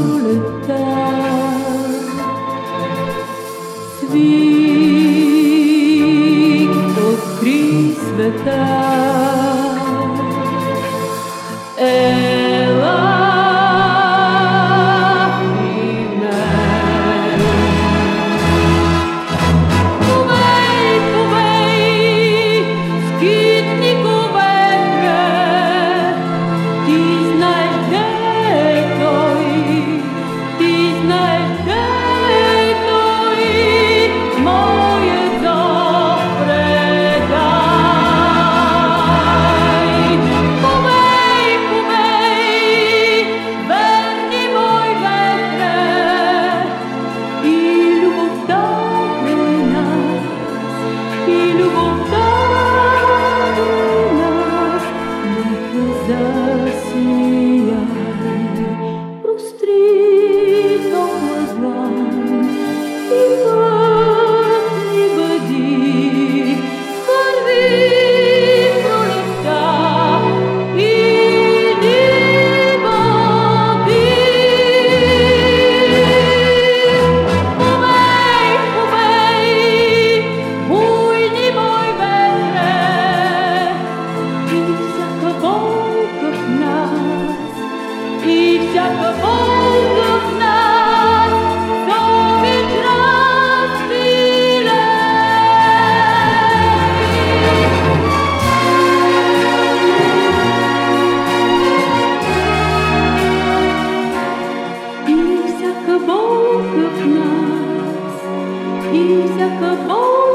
щом пролетта свик откри света. You won't. всяко боль.